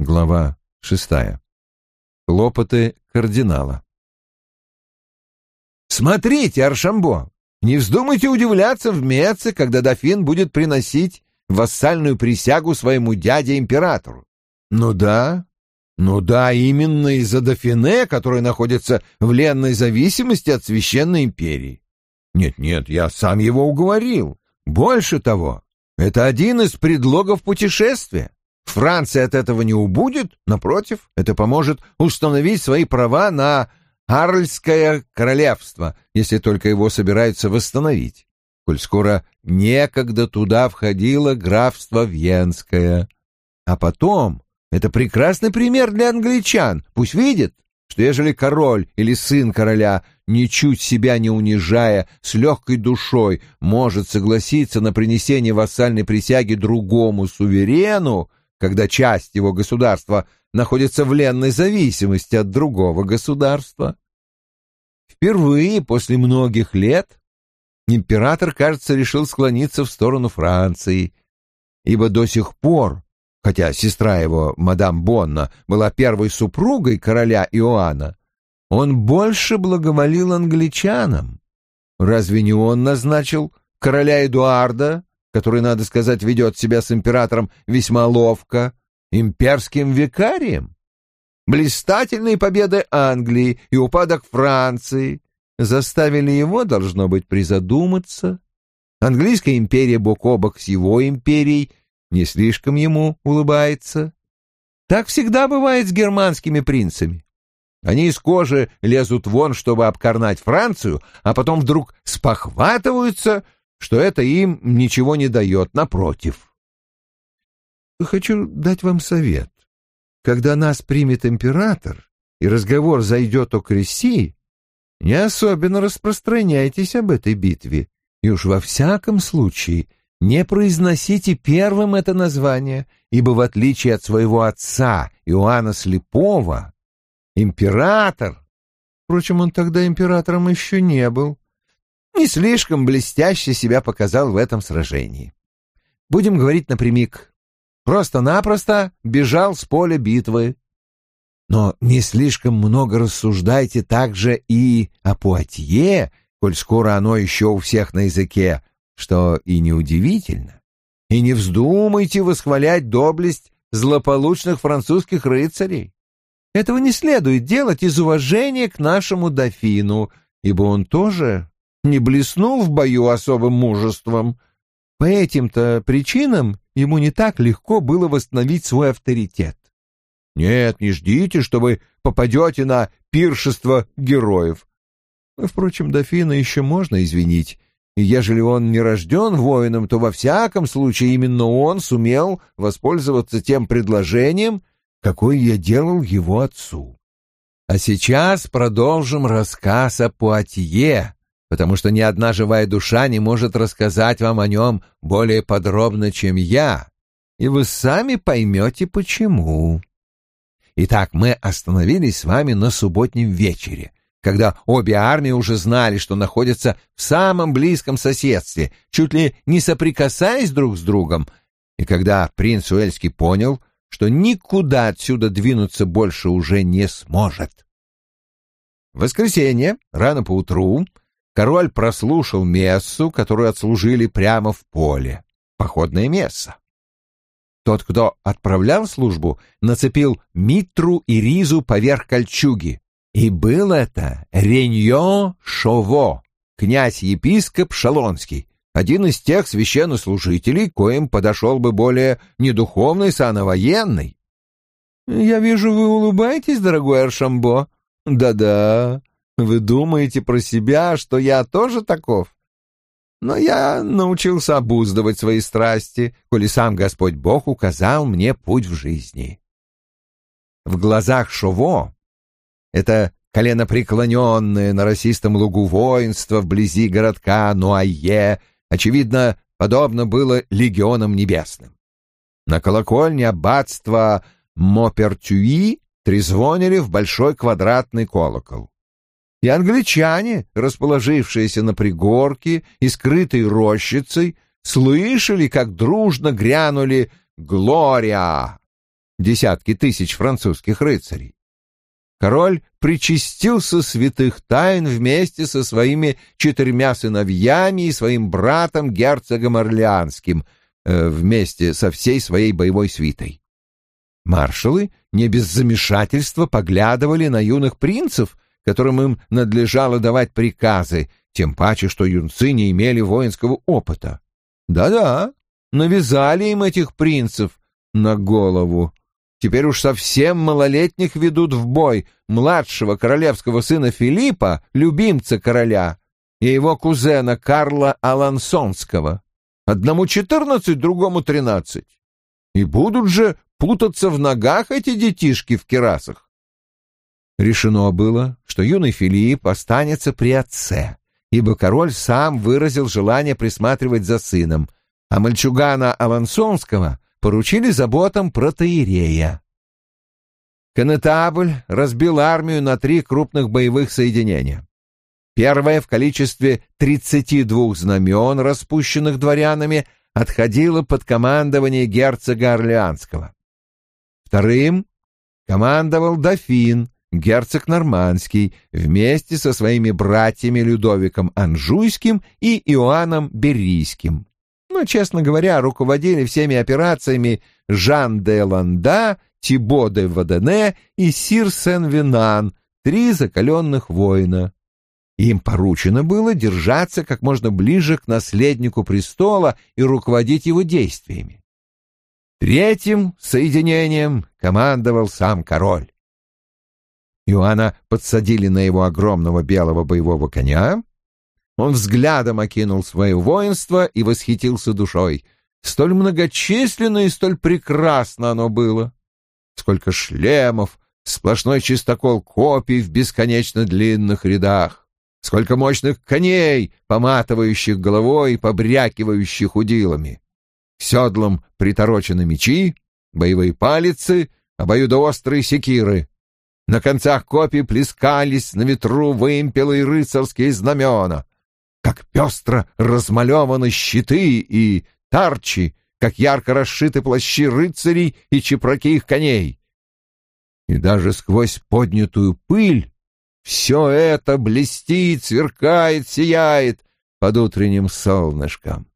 Глава шестая. Хлопоты кардинала. «Смотрите, Аршамбо, не вздумайте удивляться в Меце, когда дофин будет приносить вассальную присягу своему дяде-императору. Ну да, ну да, именно из-за дофине, который находится в ленной зависимости от Священной империи. Нет-нет, я сам его уговорил. Больше того, это один из предлогов путешествия. Франция от этого не убудет, напротив, это поможет установить свои права на Арльское королевство, если только его собираются восстановить, коль скоро некогда туда входило графство Венское. А потом, это прекрасный пример для англичан, пусть видят, что ежели король или сын короля, ничуть себя не унижая, с легкой душой может согласиться на принесение вассальной присяги другому суверену, когда часть его государства находится в ленной зависимости от другого государства. Впервые после многих лет император, кажется, решил склониться в сторону Франции, ибо до сих пор, хотя сестра его, мадам Бонна, была первой супругой короля Иоанна, он больше благоволил англичанам. Разве не он назначил короля Эдуарда который, надо сказать, ведет себя с императором весьма ловко, имперским викарием. Блистательные победы Англии и упадок Франции заставили его, должно быть, призадуматься. Английская империя бок о бок с его империей не слишком ему улыбается. Так всегда бывает с германскими принцами. Они из кожи лезут вон, чтобы обкорнать Францию, а потом вдруг спохватываются — что это им ничего не дает, напротив. Хочу дать вам совет. Когда нас примет император, и разговор зайдет о Креси, не особенно распространяйтесь об этой битве, и уж во всяком случае не произносите первым это название, ибо в отличие от своего отца Иоанна Слепого, император, впрочем, он тогда императором еще не был, не слишком блестяще себя показал в этом сражении. Будем говорить напрямик. Просто-напросто бежал с поля битвы. Но не слишком много рассуждайте также и о Пуатье, коль скоро оно еще у всех на языке, что и неудивительно. И не вздумайте восхвалять доблесть злополучных французских рыцарей. Этого не следует делать из уважения к нашему дофину, ибо он тоже не блеснул в бою особым мужеством. По этим-то причинам ему не так легко было восстановить свой авторитет. Нет, не ждите, что вы попадете на пиршество героев. Впрочем, дофина еще можно извинить. И ежели он не рожден воином, то во всяком случае именно он сумел воспользоваться тем предложением, какое я делал его отцу. А сейчас продолжим рассказ о Пуатье, потому что ни одна живая душа не может рассказать вам о нем более подробно, чем я, и вы сами поймете, почему. Итак, мы остановились с вами на субботнем вечере, когда обе армии уже знали, что находятся в самом близком соседстве, чуть ли не соприкасаясь друг с другом, и когда принц Уэльский понял, что никуда отсюда двинуться больше уже не сможет. В воскресенье, рано поутру, король прослушал мессу, которую отслужили прямо в поле, походное месса. Тот, кто отправлял службу, нацепил митру и ризу поверх кольчуги. И был это Реньо Шово, князь-епископ Шалонский, один из тех священнослужителей, коим подошел бы более не духовный сан, а военный. «Я вижу, вы улыбаетесь, дорогой Аршамбо?» «Да-да, вы думаете про себя, что я тоже таков? Но я научился обуздывать свои страсти, коли сам Господь Бог указал мне путь в жизни. В глазах Шово это коленопреклоненное на расистом лугу воинство вблизи городка Нуае, очевидно, подобно было легионам небесным. На колокольне аббатства Мопертюи трезвонили в большой квадратный колокол и англичане, расположившиеся на пригорке и скрытой рощицей, слышали, как дружно грянули «Глория!». десятки тысяч французских рыцарей. Король причастился святых тайн вместе со своими четырьмя сыновьями и своим братом герцогом Орлеанским, э, вместе со всей своей боевой свитой. Маршалы не без замешательства поглядывали на юных принцев, которым им надлежало давать приказы, тем паче, что юнцы не имели воинского опыта. Да-да, навязали им этих принцев на голову. Теперь уж совсем малолетних ведут в бой младшего королевского сына Филиппа, любимца короля, и его кузена Карла Алансонского. Одному четырнадцать, другому тринадцать. И будут же путаться в ногах эти детишки в керасах. Решено было, что юный Филипп останется при отце, ибо король сам выразил желание присматривать за сыном, а мальчугана Алансонского поручили заботам протеерея. Конетабль разбил армию на три крупных боевых соединения. Первое в количестве 32 знамен, распущенных дворянами, отходило под командование герцога Орлеанского. Вторым командовал дофин, герцог Нормандский, вместе со своими братьями Людовиком Анжуйским и Иоанном Берийским. Но, честно говоря, руководили всеми операциями Жан де Ланда, Тибо де Вадене и Сир Сен-Винан, три закаленных воина. Им поручено было держаться как можно ближе к наследнику престола и руководить его действиями. Третьим соединением командовал сам король. Иоанна подсадили на его огромного белого боевого коня. Он взглядом окинул свое воинство и восхитился душой. Столь многочисленно и столь прекрасно оно было. Сколько шлемов, сплошной чистокол копий в бесконечно длинных рядах. Сколько мощных коней, поматывающих головой и побрякивающих удилами. К седлам приторочены мечи, боевые палицы, обоюдоострые секиры. На концах копий плескались на ветру вымпелы и рыцарские знамена. Как пестро размалеваны щиты и тарчи, как ярко расшиты плащи рыцарей и чепраки их коней. И даже сквозь поднятую пыль все это блестит, сверкает, сияет под утренним солнышком.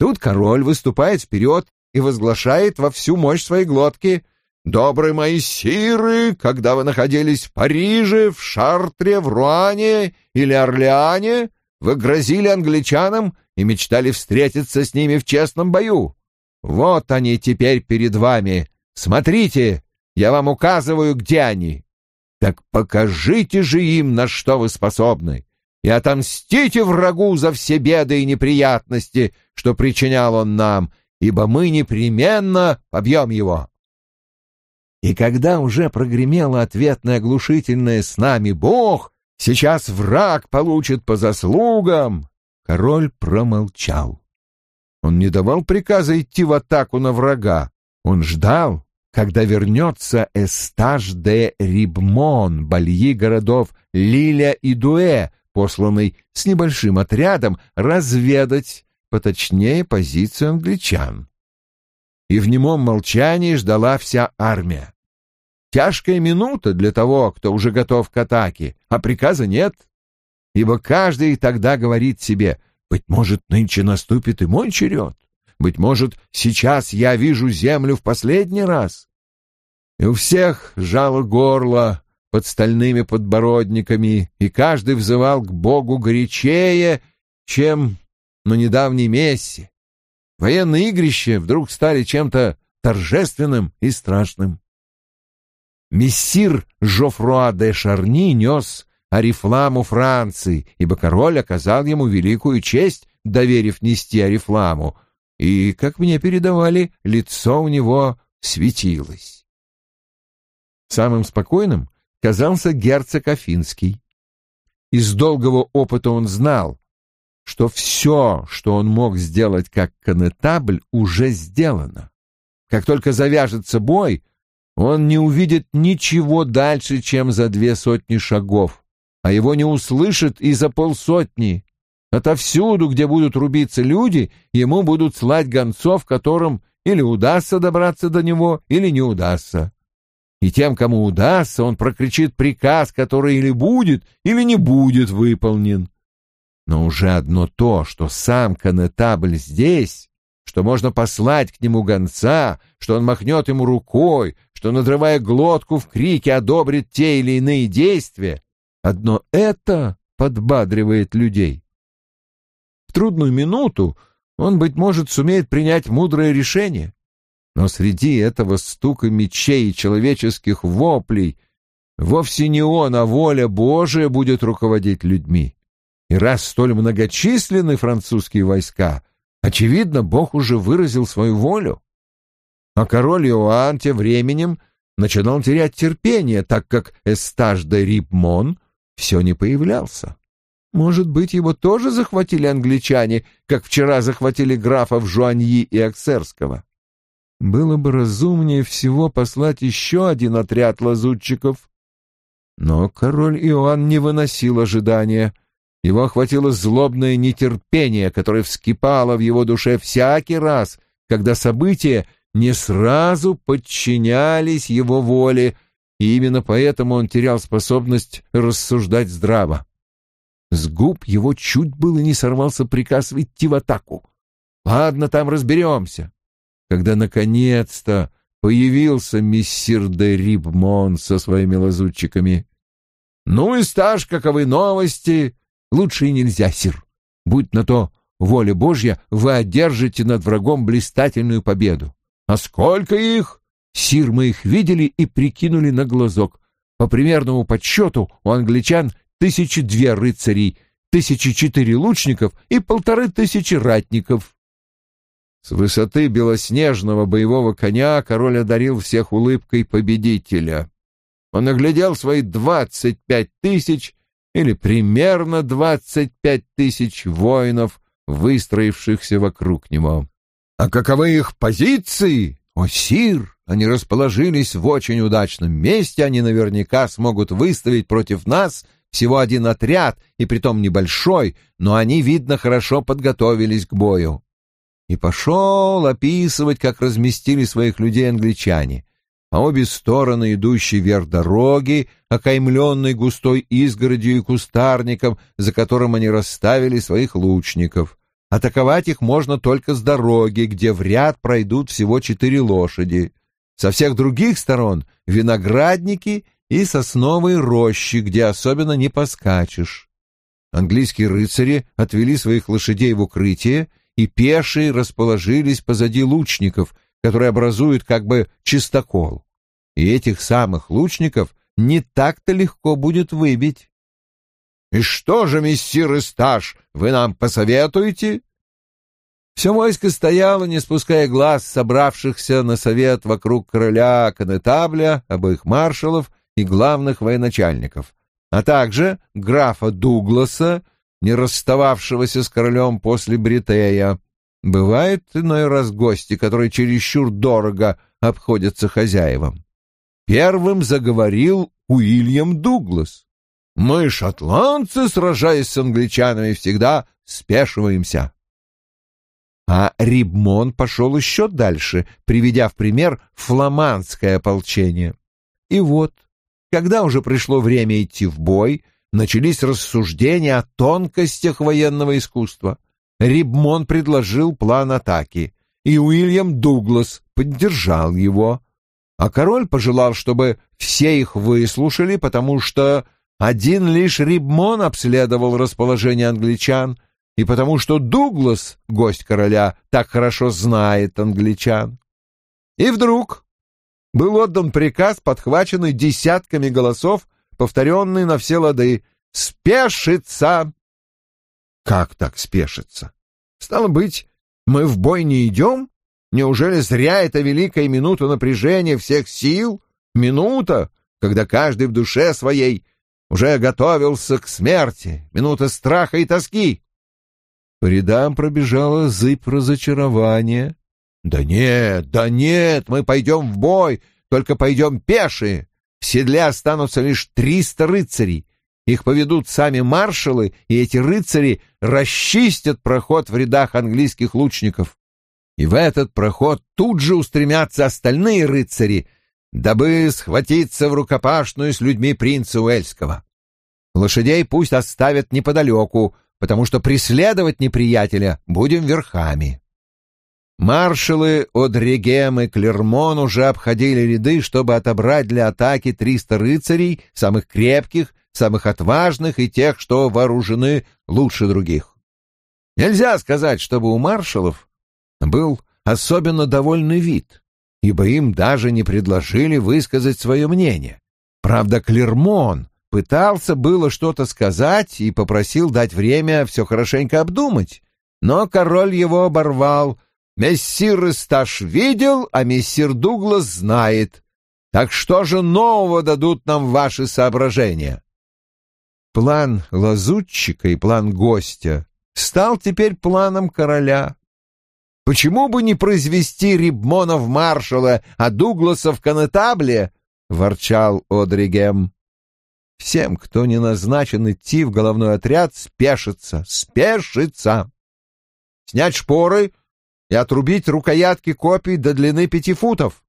Тут король выступает вперед и возглашает во всю мощь своей глотки — Добрые мои сиры, когда вы находились в Париже, в Шартре, в Руане или Орлеане, вы грозили англичанам и мечтали встретиться с ними в честном бою. Вот они теперь перед вами. Смотрите, я вам указываю, где они. Так покажите же им, на что вы способны, и отомстите врагу за все беды и неприятности, что причинял он нам, ибо мы непременно побьем его. И когда уже прогремело ответное оглушительное «С нами Бог!», «Сейчас враг получит по заслугам!», король промолчал. Он не давал приказа идти в атаку на врага. Он ждал, когда вернется Эстаж де Рибмон, бальи городов Лиля и Дуэ, посланный с небольшим отрядом разведать поточнее позицию англичан и в немом молчании ждала вся армия. Тяжкая минута для того, кто уже готов к атаке, а приказа нет, ибо каждый тогда говорит себе, «Быть может, нынче наступит и мой черед, быть может, сейчас я вижу землю в последний раз». И у всех жало горло под стальными подбородниками, и каждый взывал к Богу горячее, чем на недавней мессе. Военные игрища вдруг стали чем-то торжественным и страшным. Мессир Жофруа де Шарни нес Арифламу Франции, ибо король оказал ему великую честь, доверив нести Арифламу, и, как мне передавали, лицо у него светилось. Самым спокойным казался герцог Афинский. Из долгого опыта он знал, что все, что он мог сделать как конетабль, уже сделано. Как только завяжется бой, он не увидит ничего дальше, чем за две сотни шагов, а его не услышит и за полсотни. Отовсюду, где будут рубиться люди, ему будут слать гонцов, которым или удастся добраться до него, или не удастся. И тем, кому удастся, он прокричит приказ, который или будет, или не будет выполнен. Но уже одно то, что сам конетабль здесь, что можно послать к нему гонца, что он махнет ему рукой, что, надрывая глотку в крике, одобрит те или иные действия, одно это подбадривает людей. В трудную минуту он, быть может, сумеет принять мудрое решение. Но среди этого стука мечей и человеческих воплей вовсе не он, а воля Божия будет руководить людьми. И раз столь многочисленны французские войска, очевидно, Бог уже выразил свою волю. А король Иоанн тем временем начинал терять терпение, так как Эстаж де Рибмон все не появлялся. Может быть, его тоже захватили англичане, как вчера захватили графов Жуаньи и Аксерского? Было бы разумнее всего послать еще один отряд лазутчиков. Но король Иоанн не выносил ожидания. Его охватило злобное нетерпение, которое вскипало в его душе всякий раз, когда события не сразу подчинялись его воле, и именно поэтому он терял способность рассуждать здраво. С губ его чуть было не сорвался приказ идти в атаку. Ладно, там разберемся. Когда наконец-то появился мессир де Рибмон со своими лазутчиками. Ну и стаж, каковы новости, лучше и нельзя, сир. Будь на то воля Божья, вы одержите над врагом блистательную победу. А сколько их? Сир, мы их видели и прикинули на глазок. По примерному подсчету у англичан тысячи две рыцарей, тысячи четыре лучников и полторы тысячи ратников. С высоты белоснежного боевого коня король одарил всех улыбкой победителя. Он оглядел свои двадцать пять тысяч или примерно двадцать пять тысяч воинов, выстроившихся вокруг него. А каковы их позиции? О, сир! Они расположились в очень удачном месте, они наверняка смогут выставить против нас всего один отряд, и притом небольшой, но они, видно, хорошо подготовились к бою. И пошел описывать, как разместили своих людей англичане. А обе стороны, идущие вверх дороги, окаймленной густой изгородью и кустарником, за которым они расставили своих лучников. Атаковать их можно только с дороги, где в ряд пройдут всего четыре лошади. Со всех других сторон — виноградники — и сосновые рощи, где особенно не поскачешь. Английские рыцари отвели своих лошадей в укрытие, и пешие расположились позади лучников, которые образуют как бы чистокол. И этих самых лучников не так-то легко будет выбить. «И что же, мессир Исташ, вы нам посоветуете?» Все войско стояло, не спуская глаз собравшихся на совет вокруг короля Конетабля, обоих маршалов и главных военачальников, а также графа Дугласа, не расстававшегося с королем после Бритея. Бывает иной раз гости, которые чересчур дорого обходятся хозяевам. Первым заговорил Уильям Дуглас. «Мы, шотландцы, сражаясь с англичанами, всегда спешиваемся». А Рибмон пошел еще дальше, приведя в пример фламандское ополчение. И вот когда уже пришло время идти в бой, начались рассуждения о тонкостях военного искусства. Рибмон предложил план атаки, и Уильям Дуглас поддержал его. А король пожелал, чтобы все их выслушали, потому что один лишь Рибмон обследовал расположение англичан, и потому что Дуглас, гость короля, так хорошо знает англичан. И вдруг был отдан приказ, подхваченный десятками голосов, повторенный на все лады «Спешиться!» Как так спешиться? Стало быть, мы в бой не идем? Неужели зря эта великая минута напряжения всех сил? Минута, когда каждый в душе своей уже готовился к смерти, минута страха и тоски. По рядам пробежала зыбь разочарования, «Да нет, да нет, мы пойдем в бой, только пойдем пешие. В седле останутся лишь триста рыцарей. Их поведут сами маршалы, и эти рыцари расчистят проход в рядах английских лучников. и в этот проход тут же устремятся остальные рыцари, дабы схватиться в рукопашную с людьми принца Уэльского. Лошадей пусть оставят неподалеку, потому что преследовать неприятеля будем верхами. Маршалы Одрегем и Клермон уже обходили ряды, чтобы отобрать для атаки триста рыцарей, самых крепких, самых отважных и тех, что вооружены лучше других. Нельзя сказать, чтобы у маршалов был особенно довольный вид, ибо им даже не предложили высказать свое мнение. Правда, Клермон пытался было что-то сказать и попросил дать время все хорошенько обдумать, но король его оборвал — Мессир Исташ видел, а мессир Дуглас знает. Так что же нового дадут нам ваши соображения? План лазутчика и план гостя стал теперь планом короля. Почему бы не произвести Рибмона в маршала, а Дугласа в конетабле? — ворчал Одригем. Всем, кто не назначен идти в головной отряд, спешится, спешится. Снять шпоры и отрубить рукоятки копий до длины пяти футов.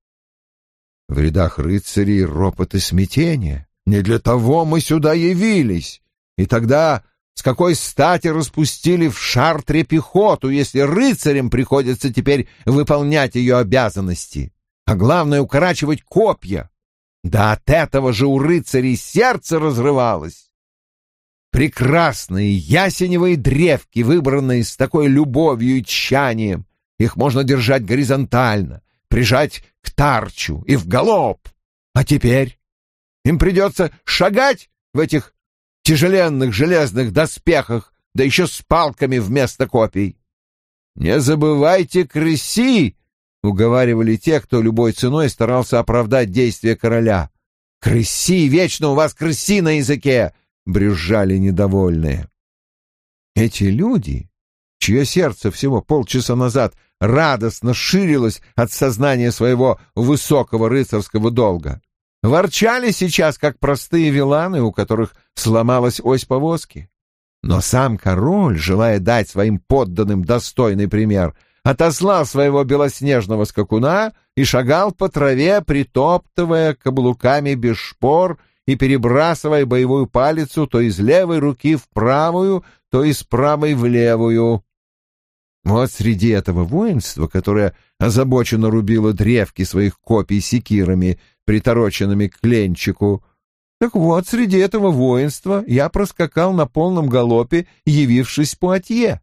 В рядах рыцарей ропот и смятение. Не для того мы сюда явились. И тогда с какой стати распустили в шартре пехоту, если рыцарям приходится теперь выполнять ее обязанности? А главное — укорачивать копья. Да от этого же у рыцарей сердце разрывалось. Прекрасные ясеневые древки, выбранные с такой любовью и тщанием, их можно держать горизонтально, прижать к тарчу и в галоп. А теперь им придется шагать в этих тяжеленных железных доспехах, да еще с палками вместо копий. «Не забывайте крыси!» — уговаривали те, кто любой ценой старался оправдать действия короля. «Крыси! Вечно у вас крыси на языке!» — брюзжали недовольные. Эти люди, чье сердце всего полчаса назад радостно ширилось от сознания своего высокого рыцарского долга. Ворчали сейчас, как простые виланы, у которых сломалась ось повозки. Но сам король, желая дать своим подданным достойный пример, отослал своего белоснежного скакуна и шагал по траве, притоптывая каблуками без шпор и перебрасывая боевую палицу то из левой руки в правую, то из правой в левую. Вот среди этого воинства, которое озабоченно рубило древки своих копий секирами, притороченными к кленчику, так вот, среди этого воинства я проскакал на полном галопе, явившись Пуатье.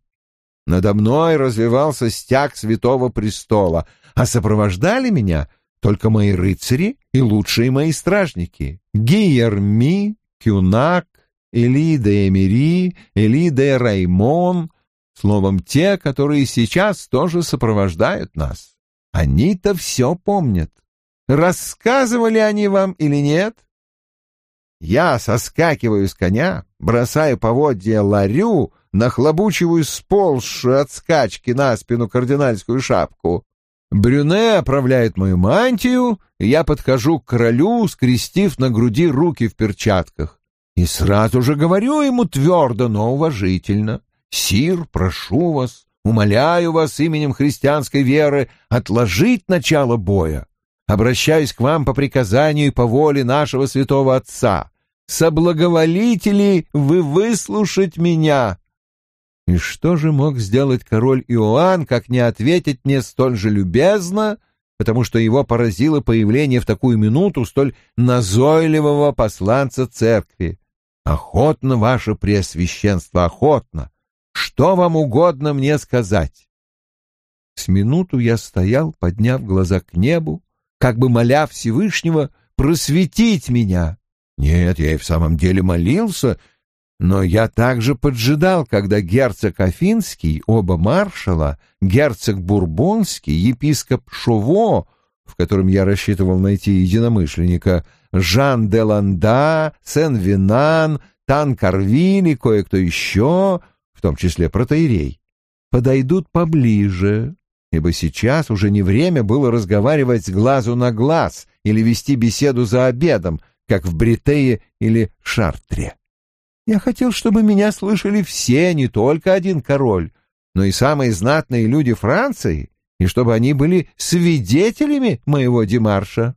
Надо мной развивался стяг святого престола, а сопровождали меня только мои рыцари и лучшие мои стражники — Гиерми, Кюнак, Эли де Эмири, Эли де Раймон, Словом, те, которые сейчас тоже сопровождают нас. Они-то все помнят. Рассказывали они вам или нет? Я соскакиваю с коня, бросаю поводья ларю, нахлобучиваю сползшую от скачки на спину кардинальскую шапку. Брюне оправляет мою мантию, и я подхожу к королю, скрестив на груди руки в перчатках. И сразу же говорю ему твердо, но уважительно. «Сир, прошу вас, умоляю вас именем христианской веры отложить начало боя. Обращаюсь к вам по приказанию и по воле нашего святого Отца. Соблаговолите ли вы выслушать меня?» И что же мог сделать король Иоанн, как не ответить мне столь же любезно, потому что его поразило появление в такую минуту столь назойливого посланца церкви? «Охотно, ваше преосвященство, охотно! Что вам угодно мне сказать?» С минуту я стоял, подняв глаза к небу, как бы моля Всевышнего просветить меня. Нет, я и в самом деле молился, но я также поджидал, когда герцог Афинский, оба маршала, герцог Бурбонский, епископ Шово, в котором я рассчитывал найти единомышленника, Жан де Ланда, Сен-Винан, Тан Карвин и кое-кто еще — в том числе протеерей, подойдут поближе, ибо сейчас уже не время было разговаривать с глазу на глаз или вести беседу за обедом, как в Бритее или Шартре. Я хотел, чтобы меня слышали все, не только один король, но и самые знатные люди Франции, и чтобы они были свидетелями моего демарша.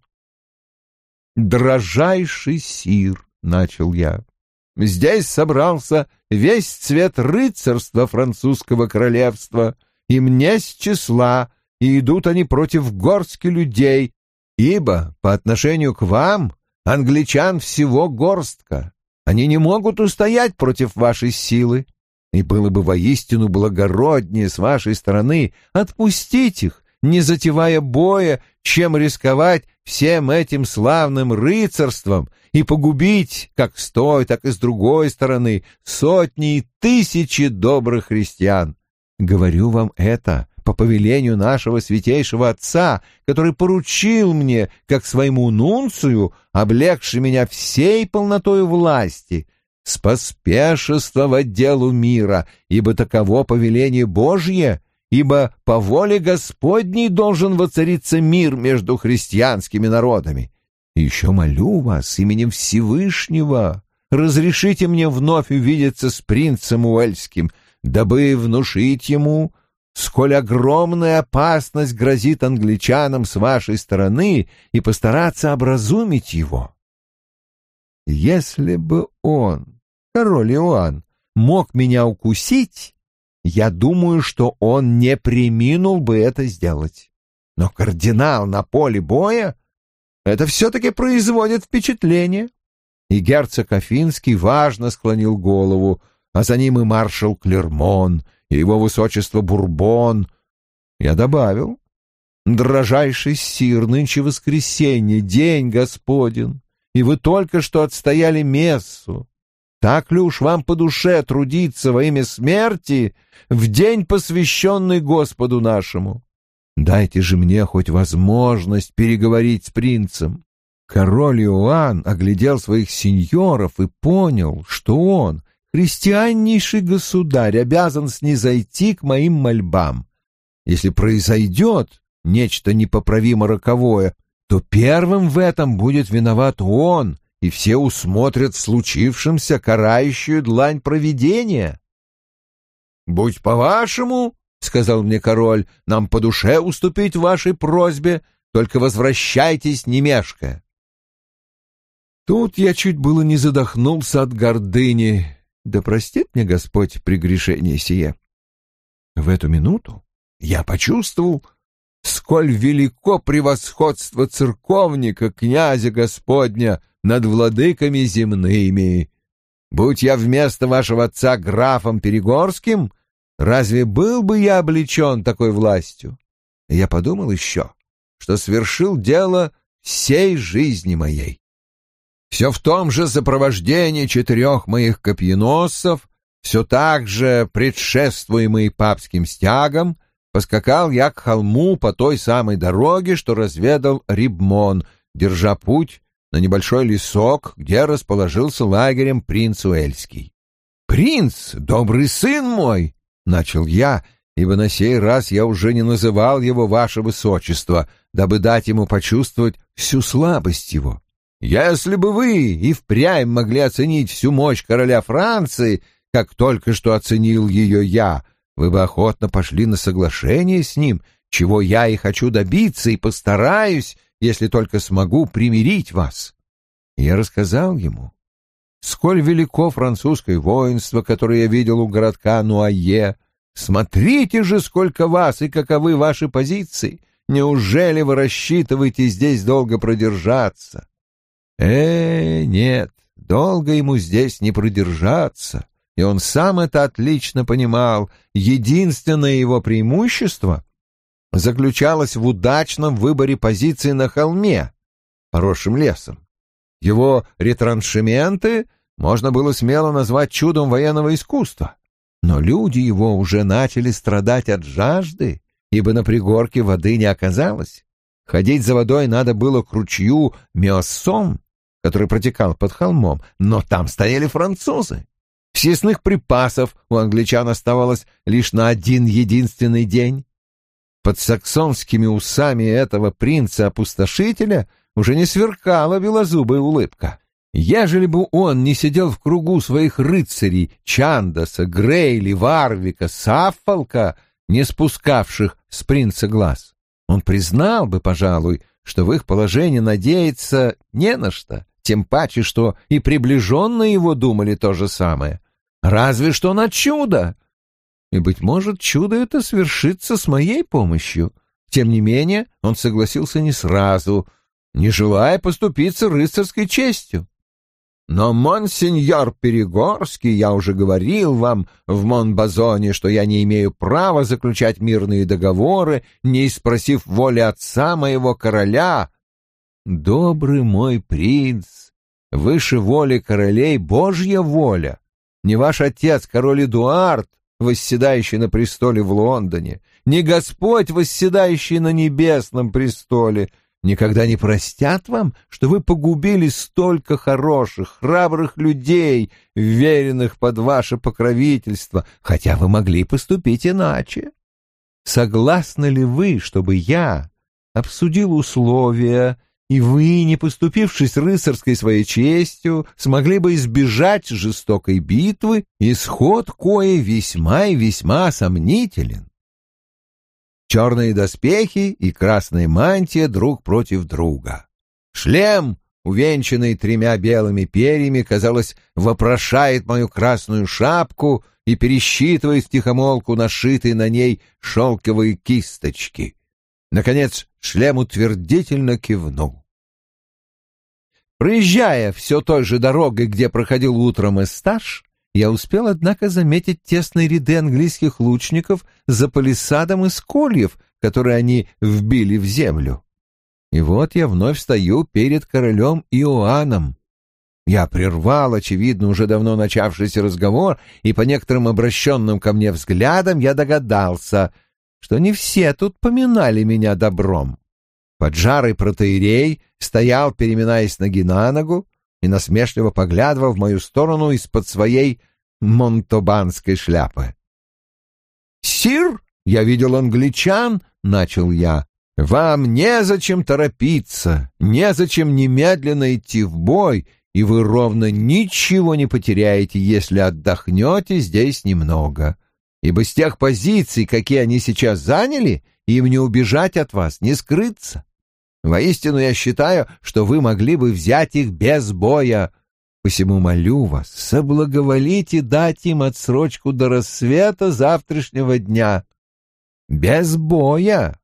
«Дрожайший сир», — начал я, — «здесь собрался весь цвет рыцарства французского королевства, и мне с числа, и идут они против горстки людей, ибо по отношению к вам англичан всего горстка. Они не могут устоять против вашей силы, и было бы воистину благороднее с вашей стороны отпустить их, не затевая боя, чем рисковать всем этим славным рыцарством и погубить, как с той, так и с другой стороны, сотни и тысячи добрых христиан. Говорю вам это по повелению нашего святейшего отца, который поручил мне, как своему нунцию, облегший меня всей полнотой власти, споспешествовать делу мира, ибо таково повеление Божье, ибо по воле Господней должен воцариться мир между христианскими народами. Еще молю вас именем Всевышнего, разрешите мне вновь увидеться с принцем Уэльским, дабы внушить ему, сколь огромная опасность грозит англичанам с вашей стороны, и постараться образумить его. Если бы он, король Иоанн, мог меня укусить, я думаю, что он не приминул бы это сделать. Но кардинал на поле боя — это все-таки производит впечатление. И герцог Афинский важно склонил голову, а за ним и маршал Клермон, и его высочество Бурбон. Я добавил, дрожайший сир, нынче воскресенье, день Господен, и вы только что отстояли мессу. Так ли уж вам по душе трудиться во имя смерти в день, посвященный Господу нашему? Дайте же мне хоть возможность переговорить с принцем. Король Иоанн оглядел своих сеньоров и понял, что он, христианнейший государь, обязан снизойти к моим мольбам. Если произойдет нечто непоправимо роковое, то первым в этом будет виноват он, и все усмотрят в случившемся карающую длань провидения. «Будь по-вашему, — сказал мне король, — нам по душе уступить вашей просьбе, только возвращайтесь, не мешкая». Тут я чуть было не задохнулся от гордыни, да простит мне Господь прегрешение сие. В эту минуту я почувствовал, сколь велико превосходство церковника, князя Господня, над владыками земными. Будь я вместо вашего отца графом Перегорским, разве был бы я облечен такой властью? Я подумал еще, что свершил дело всей жизни моей. Все в том же сопровождении четырех моих копьеносцев, все так же предшествуемый папским стягом, поскакал я к холму по той самой дороге, что разведал Рибмон, держа путь на небольшой лесок, где расположился лагерем принц Уэльский. «Принц, добрый сын мой!» — начал я, ибо на сей раз я уже не называл его ваше высочество, дабы дать ему почувствовать всю слабость его. «Если бы вы и впрямь могли оценить всю мощь короля Франции, как только что оценил ее я, вы бы охотно пошли на соглашение с ним, чего я и хочу добиться, и постараюсь, если только смогу примирить вас. я рассказал ему, сколь велико французское воинство, которое я видел у городка Нуае. Смотрите же, сколько вас и каковы ваши позиции. Неужели вы рассчитываете здесь долго продержаться? Э, нет, долго ему здесь не продержаться. И он сам это отлично понимал. Единственное его преимущество заключалась в удачном выборе позиции на холме, поросшим лесом. Его ретраншементы можно было смело назвать чудом военного искусства. Но люди его уже начали страдать от жажды, ибо на пригорке воды не оказалось. Ходить за водой надо было к ручью Миоссон, который протекал под холмом, но там стояли французы. Съестных припасов у англичан оставалось лишь на один единственный день. Под саксонскими усами этого принца-опустошителя уже не сверкала белозубая улыбка. Ежели бы он не сидел в кругу своих рыцарей Чандаса, Грейли, Варвика, Саффолка, не спускавших с принца глаз, он признал бы, пожалуй, что в их положении надеяться не на что, тем паче, что и приближенные его думали то же самое. Разве что на чудо. И, быть может, чудо это свершится с моей помощью. Тем не менее, он согласился не сразу, не желая поступиться рыцарской честью. Но, монсеньор Перегорский, я уже говорил вам в Монбазоне, что я не имею права заключать мирные договоры, не спросив воли отца моего короля. Добрый мой принц, выше воли королей Божья воля. Не ваш отец, король Эдуард, восседающий на престоле в Лондоне, не Господь, восседающий на небесном престоле — никогда не простят вам, что вы погубили столько хороших, храбрых людей, веренных под ваше покровительство, хотя вы могли поступить иначе. Согласны ли вы, чтобы я обсудил условия, и вы, не поступившись рыцарской своей честью, смогли бы избежать жестокой битвы, исход кое весьма и весьма сомнителен? черные доспехи и красная мантия друг против друга. Шлем, увенчанный тремя белыми перьями, казалось, вопрошает мою красную шапку и пересчитывает втихомолку нашитые на ней шелковые кисточки. Наконец шлем утвердительно кивнул. Проезжая все той же дорогой, где проходил утром эстаж, я успел, однако, заметить тесные ряды английских лучников за палисадом из кольев, которые они вбили в землю. И вот я вновь стою перед королем Иоанном. Я прервал, очевидно, уже давно начавшийся разговор, и по некоторым обращенным ко мне взглядам я догадался, что не все тут поминали меня добром. Поджарый протеерей стоял, переминаясь ноги на ногу, и насмешливо поглядывал в мою сторону из-под своей монтобанской шляпы. «Сир, я видел англичан», — начал я, — «вам незачем торопиться, незачем немедленно идти в бой, и вы ровно ничего не потеряете, если отдохнете здесь немного, ибо с тех позиций, какие они сейчас заняли, им не убежать от вас, не скрыться. Воистину я считаю, что вы могли бы взять их без боя. Посему молю вас, соблаговолите дать им отсрочку до рассвета завтрашнего дня. Без боя.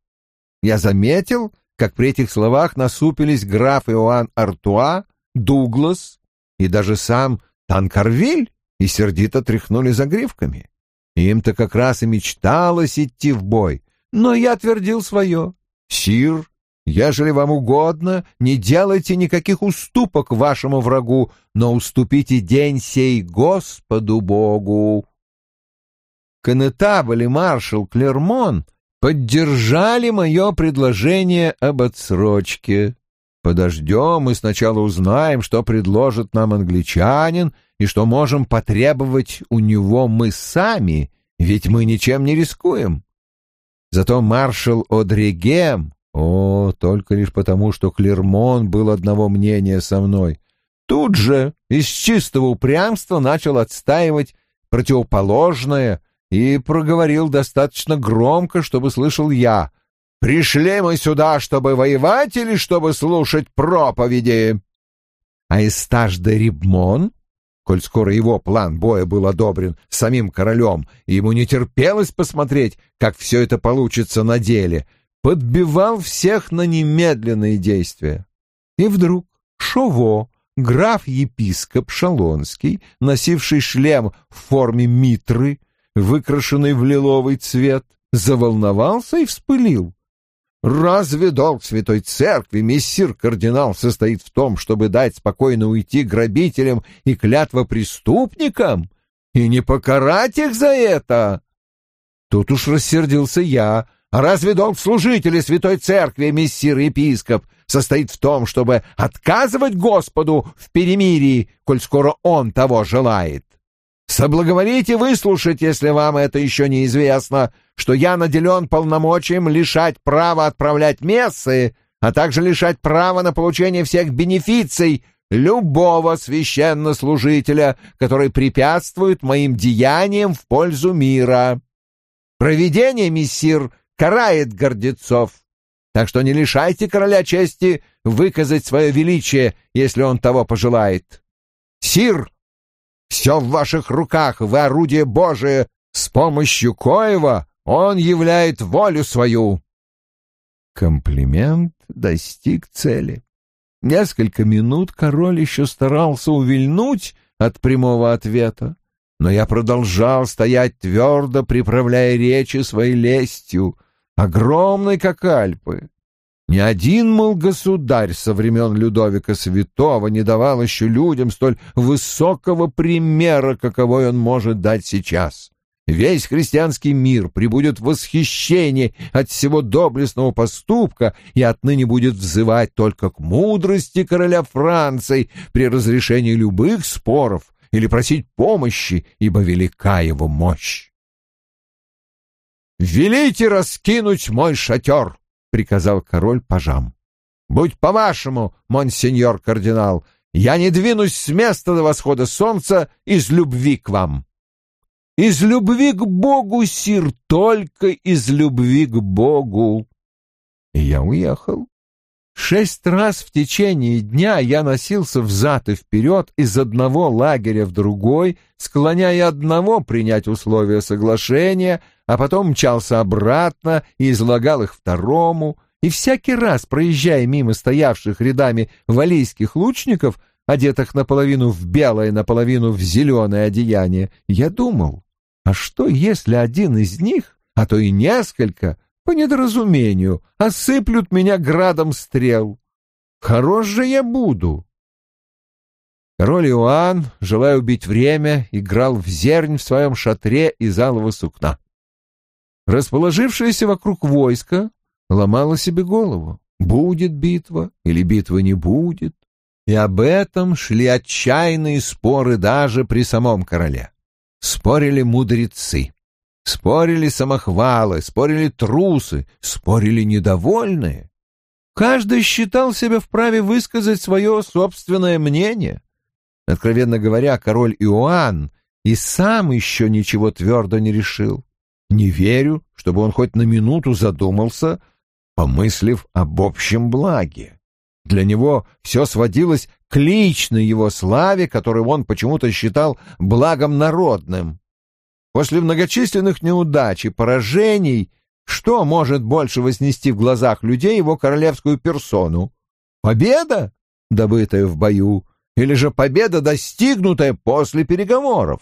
Я заметил, как при этих словах насупились граф Иоанн Артуа, Дуглас и даже сам Танкарвиль и сердито тряхнули загривками. Им-то как раз и мечталось идти в бой, но я твердил свое. Сир, Ежели вам угодно, не делайте никаких уступок вашему врагу, но уступите день сей Господу Богу. Конетабль и маршал Клермон поддержали мое предложение об отсрочке. Подождем и сначала узнаем, что предложит нам англичанин и что можем потребовать у него мы сами, ведь мы ничем не рискуем. Зато маршал Одрегем о, только лишь потому, что Клермон был одного мнения со мной. Тут же из чистого упрямства начал отстаивать противоположное и проговорил достаточно громко, чтобы слышал я. «Пришли мы сюда, чтобы воевать или чтобы слушать проповеди?» А Эстаж де Рибмон, коль скоро его план боя был одобрен самим королем, ему не терпелось посмотреть, как все это получится на деле — подбивал всех на немедленные действия. И вдруг Шово, граф-епископ Шалонский, носивший шлем в форме митры, выкрашенный в лиловый цвет, заволновался и вспылил. Разве долг Святой Церкви, мессир кардинал, состоит в том, чтобы дать спокойно уйти грабителям и клятва преступникам и не покарать их за это? Тут уж рассердился я, разве долг служителя Святой Церкви, мессир-епископ, состоит в том, чтобы отказывать Господу в перемирии, коль скоро Он того желает? Соблаговолите выслушать, если вам это еще не известно, что я наделен полномочием лишать права отправлять мессы, а также лишать права на получение всех бенефиций любого священнослужителя, который препятствует моим деяниям в пользу мира. Провидение, мессир, карает гордецов. Так что не лишайте короля чести выказать свое величие, если он того пожелает. Сир, все в ваших руках, вы орудие Божие, с помощью коего он являет волю свою. Комплимент достиг цели. Несколько минут король еще старался увильнуть от прямого ответа, но я продолжал стоять твердо, приправляя речи своей лестью, огромной, как Альпы. Ни один, мол, государь со времен Людовика Святого не давал еще людям столь высокого примера, каковой он может дать сейчас. Весь христианский мир прибудет в восхищение от всего доблестного поступка и отныне будет взывать только к мудрости короля Франции при разрешении любых споров или просить помощи, ибо велика его мощь. «Велите раскинуть мой шатер!» — приказал король пажам. «Будь по-вашему, монсеньор кардинал, я не двинусь с места до восхода солнца из любви к вам». Из любви к Богу, сир, только из любви к Богу. И я уехал. Шесть раз в течение дня я носился взад и вперед из одного лагеря в другой, склоняя одного принять условия соглашения, а потом мчался обратно и излагал их второму, и всякий раз, проезжая мимо стоявших рядами валийских лучников, одетых наполовину в белое, наполовину в зеленое одеяние, я думал, а что, если один из них, а то и несколько, по недоразумению, осыплют меня градом стрел? Хорош же я буду. Король Иоанн, желая убить время, играл в зернь в своем шатре из алого сукна. Расположившееся вокруг войско ломало себе голову. Будет битва или битвы не будет. И об этом шли отчаянные споры даже при самом короле. Спорили мудрецы, спорили самохвалы, спорили трусы, спорили недовольные. Каждый считал себя вправе высказать свое собственное мнение. Откровенно говоря, король Иоанн и сам еще ничего твердо не решил. Не верю, чтобы он хоть на минуту задумался, помыслив об общем благе. Для него все сводилось к личной его славе, которую он почему-то считал благом народным. После многочисленных неудач и поражений что может больше вознести в глазах людей его королевскую персону? Победа, добытая в бою, или же победа, достигнутая после переговоров?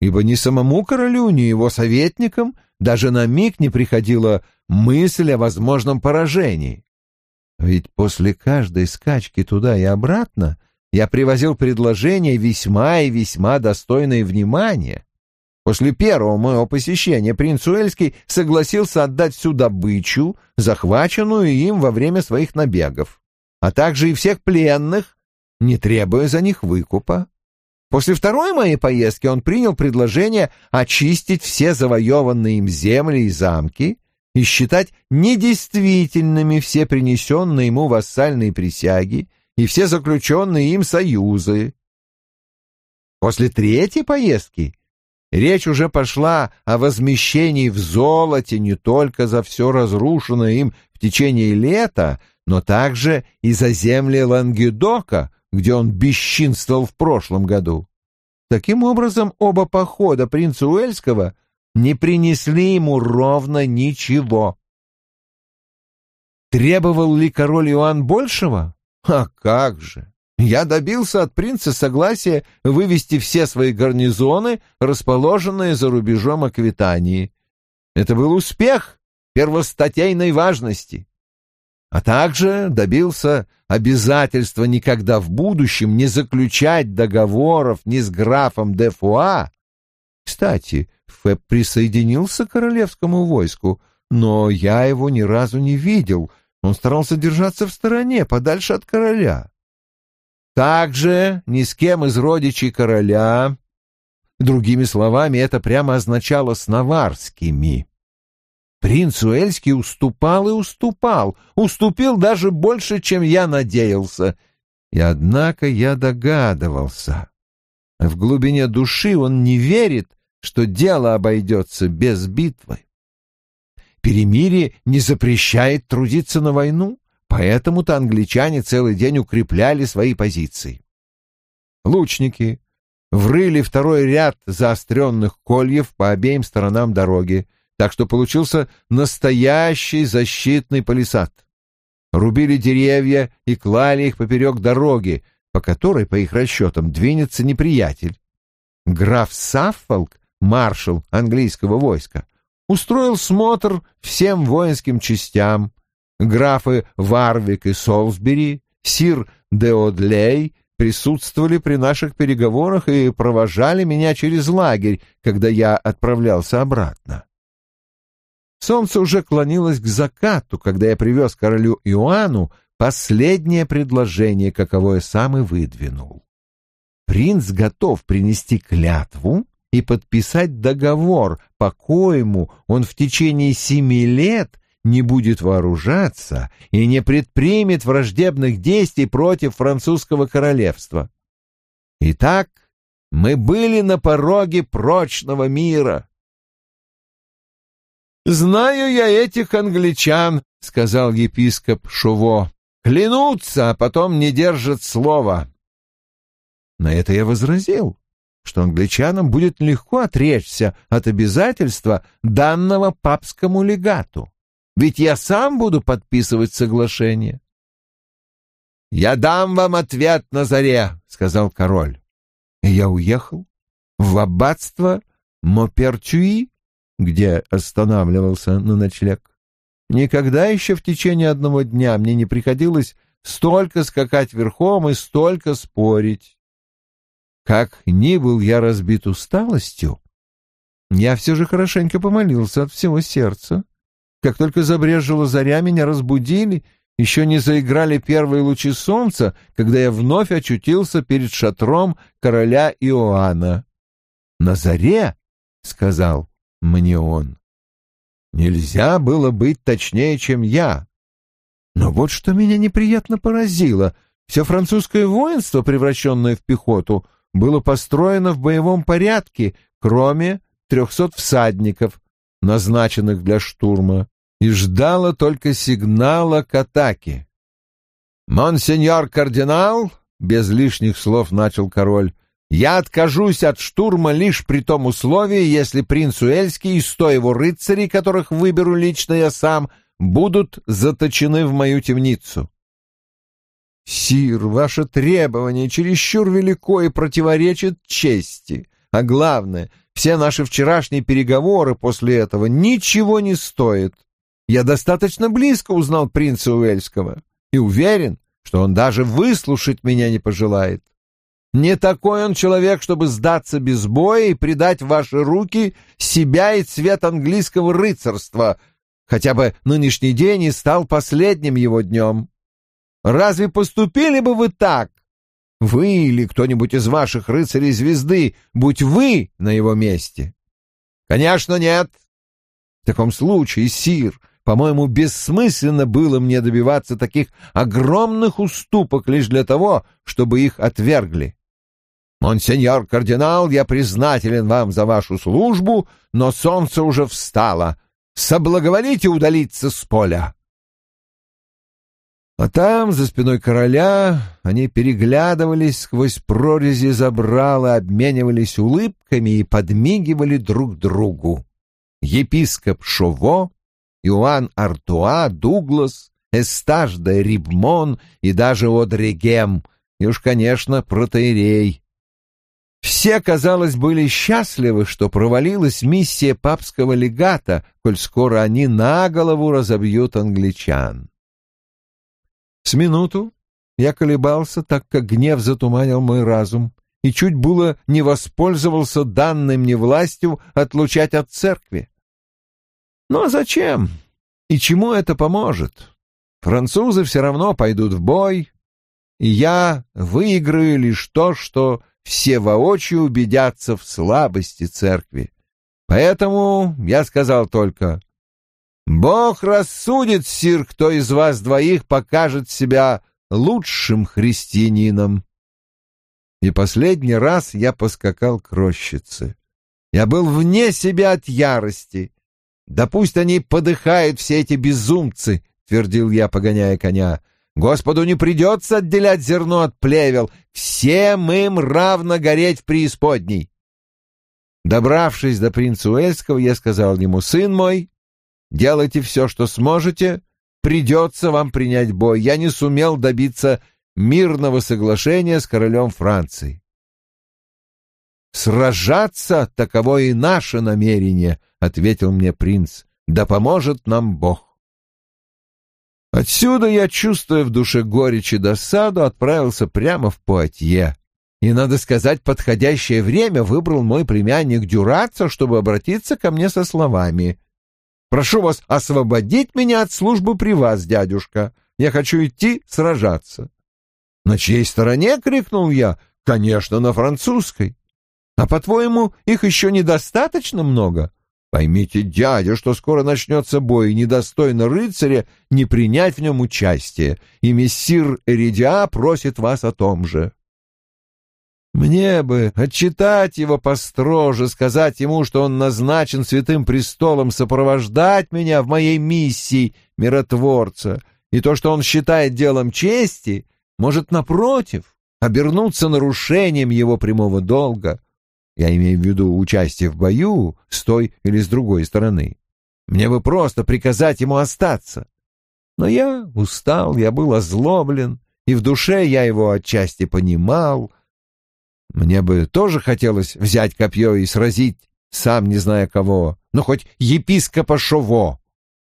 Ибо ни самому королю, ни его советникам даже на миг не приходила мысль о возможном поражении. Ведь после каждой скачки туда и обратно я привозил предложения весьма и весьма достойные внимания. После первого моего посещения принц Уэльский согласился отдать всю добычу, захваченную им во время своих набегов, а также и всех пленных, не требуя за них выкупа. После второй моей поездки он принял предложение очистить все завоеванные им земли и замки и считать недействительными все принесенные ему вассальные присяги и все заключенные им союзы. После третьей поездки речь уже пошла о возмещении в золоте не только за все разрушенное им в течение лета, но также и за земли Лангедока, где он бесчинствовал в прошлом году. Таким образом, оба похода принца Уэльского не принесли ему ровно ничего. Требовал ли король Иоанн большего? А как же! Я добился от принца согласия вывести все свои гарнизоны, расположенные за рубежом Аквитании. Это был успех первостатейной важности. А также добился обязательства никогда в будущем не заключать договоров ни с графом де Фуа. Кстати, Фэб присоединился к королевскому войску, но я его ни разу не видел. Он старался держаться в стороне, подальше от короля. Также ни с кем из родичей короля, другими словами, это прямо означало с наварскими. Принц Уэльский уступал и уступал, уступил даже больше, чем я надеялся. И однако я догадывался. В глубине души он не верит что дело обойдется без битвы. Перемирие не запрещает трудиться на войну, поэтому-то англичане целый день укрепляли свои позиции. Лучники врыли второй ряд заостренных кольев по обеим сторонам дороги, так что получился настоящий защитный палисад. Рубили деревья и клали их поперек дороги, по которой, по их расчетам, двинется неприятель. Граф Саффолк, маршал английского войска, устроил смотр всем воинским частям. Графы Варвик и Солсбери, сир Деодлей присутствовали при наших переговорах и провожали меня через лагерь, когда я отправлялся обратно. Солнце уже клонилось к закату, когда я привез королю Иоанну последнее предложение, каковое сам и выдвинул. Принц готов принести клятву и подписать договор, по коему он в течение семи лет не будет вооружаться и не предпримет враждебных действий против французского королевства. Итак, мы были на пороге прочного мира. «Знаю я этих англичан», — сказал епископ Шуво. «Клянутся, а потом не держат слова». На это я возразил, что англичанам будет легко отречься от обязательства, данного папскому легату. Ведь я сам буду подписывать соглашение. «Я дам вам ответ на заре», — сказал король. И я уехал в аббатство Мопертюи, где останавливался на ночлег. Никогда еще в течение одного дня мне не приходилось столько скакать верхом и столько спорить. Как ни был я разбит усталостью, я все же хорошенько помолился от всего сердца. Как только забрежила заря, меня разбудили, еще не заиграли первые лучи солнца, когда я вновь очутился перед шатром короля Иоанна. «На заре», — сказал мне он, — «нельзя было быть точнее, чем я». Но вот что меня неприятно поразило. Все французское воинство, превращенное в пехоту, было построено в боевом порядке, кроме трехсот всадников, назначенных для штурма, и ждала только сигнала к атаке. «Монсеньор кардинал», — без лишних слов начал король, — «я откажусь от штурма лишь при том условии, если принц Уэльский и сто его рыцарей, которых выберу лично я сам, будут заточены в мою темницу». «Сир, ваше требование чересчур велико и противоречит чести, а главное, все наши вчерашние переговоры после этого ничего не стоят. Я достаточно близко узнал принца Уэльского и уверен, что он даже выслушать меня не пожелает. Не такой он человек, чтобы сдаться без боя и предать в ваши руки себя и цвет английского рыцарства, хотя бы нынешний день и стал последним его днем. Разве поступили бы вы так, вы или кто-нибудь из ваших рыцарей звезды, будь вы на его месте? Конечно, нет. В таком случае, сир, по-моему, бессмысленно было мне добиваться таких огромных уступок лишь для того, чтобы их отвергли. Монсеньор кардинал, я признателен вам за вашу службу, но солнце уже встало. Соблаговолите удалиться с поля. А там, за спиной короля, они переглядывались сквозь прорези забрала, обменивались улыбками и подмигивали друг другу. Епископ Шово, Иоанн Артуа, Дуглас, Эстаж де Рибмон и даже Одрегем, и уж, конечно, протеерей. Все, казалось, были счастливы, что провалилась миссия папского легата, коль скоро они на голову разобьют англичан. С минуту я колебался, так как гнев затуманил мой разум, и чуть было не воспользовался данной мне властью отлучать от церкви. Но зачем? И чему это поможет? Французы все равно пойдут в бой, и я выиграю лишь то, что все воочию убедятся в слабости церкви. Поэтому я сказал только Бог рассудит, сир, кто из вас двоих покажет себя лучшим христианином. И последний раз я поскакал к рощице. Я был вне себя от ярости. Да пусть они подыхают, все эти безумцы, — твердил я, погоняя коня. Господу не придется отделять зерно от плевел. Всем им равно гореть в преисподней. Добравшись до принца Уэльского, я сказал ему, «Сын мой, делайте все, что сможете, придется вам принять бой. Я не сумел добиться мирного соглашения с королем Франции». «Сражаться — таково и наше намерение», — ответил мне принц. «Да поможет нам Бог». Отсюда я, чувствуя в душе горечь и досаду, отправился прямо в Пуатье. И, надо сказать, подходящее время выбрал мой племянник Дюрацо, чтобы обратиться ко мне со словами. «Прошу вас освободить меня от службы при вас, дядюшка. Я хочу идти сражаться». «На чьей стороне?» — крикнул я. «Конечно, на французской». «А по-твоему, их еще недостаточно много?» Поймите, дядя, что скоро начнется бой, и недостойно рыцаря не принять в нем участие, и мессир Эридиа просит вас о том же. Мне бы отчитать его построже, сказать ему, что он назначен святым престолом сопровождать меня в моей миссии миротворца, и то, что он считает делом чести, может, напротив, обернуться нарушением его прямого долга — я имею в виду участие в бою с той или с другой стороны. Мне бы просто приказать ему остаться. Но я устал, я был озлоблен, и в душе я его отчасти понимал. Мне бы тоже хотелось взять копье и сразить, сам не зная кого, ну хоть епископа Шово.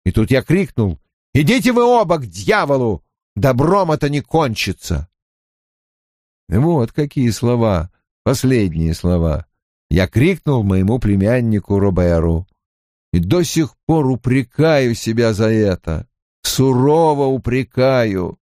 И тут я крикнул «Идите вы оба к дьяволу! Добром это не кончится!» Вот какие слова, последние слова я крикнул моему племяннику Роберу. И до сих пор упрекаю себя за это. Сурово упрекаю.